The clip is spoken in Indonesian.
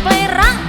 play rang